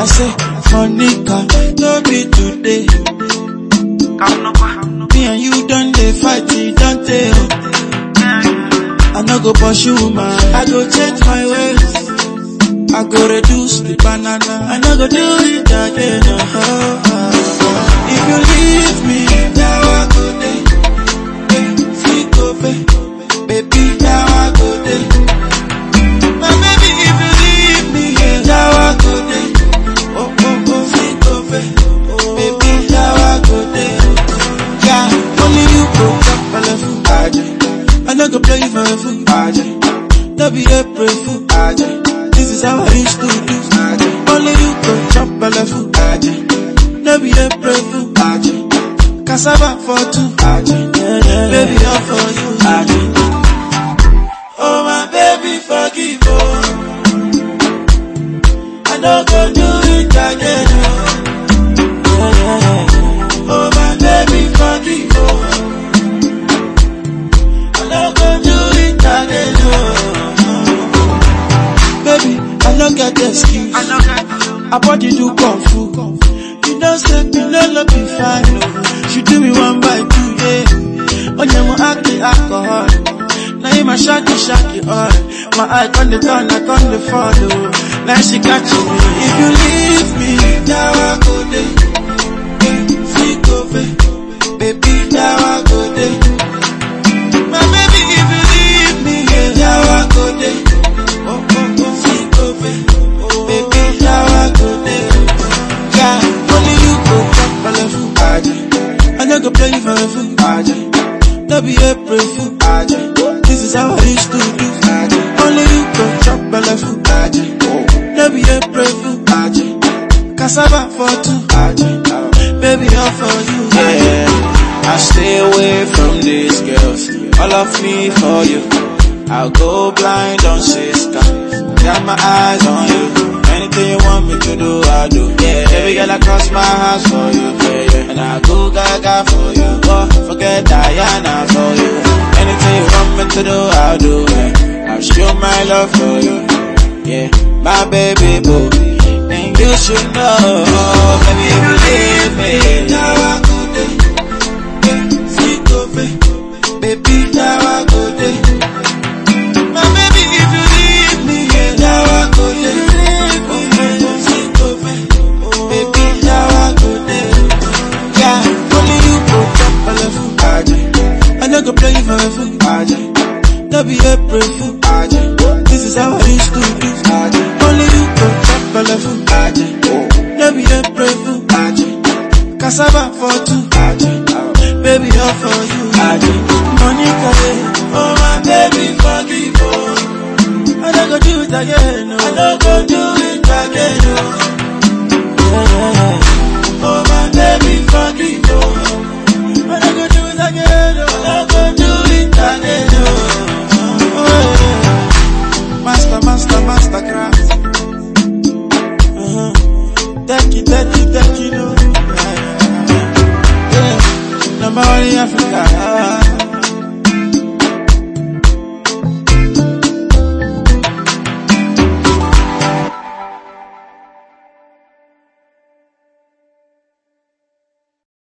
I say, Monica, no be today. Me and you done the fight, don't tell. I no go pursue man, I go change my ways. I go reduce the banana, I no go do it again. uh If you leave me, for a fool, Aje. No be April. This is how I used to do, Aje. Only you go chop full, Aje. No be April fool, Aje. Cassava for two, Aje. Baby, all for you, Aje. Oh my baby, forgive oh. I no go do it again, get excuse. I body do kung fu. You know, say me no love be fine, oh. She do me one by two, yeah. On your act the alcohol. Now you my shaky shaky all. Oh. My eye on the turn, I on the follow. Oh. Now she catching me. If you leave me, now I No be April. This is how I used to do, Aje. Only you go chop belle full, Aje. No be April fool, Aje. Cassava for two, Aje. Baby, all for you, Yeah, I stay away from these girls. All of me for you. I'll go blind on sister. Got my eyes on you. Anything you want me to do, I'll do. Yeah, every girl I cross my house for you. Yeah, yeah. And I go gaga to do, I'll do. Yeah. I'll show my love for you. Yeah, my baby boo. And you should know, Fool, Aje. This is how I used to do, Only you go chop be April fool, Aje. Cassava for two, Baby, all for you, Monica, oh my baby, forgive oh. I don't go do it again, no. I don't go do it again, yeah, yeah. Oh my baby, forgive me voy.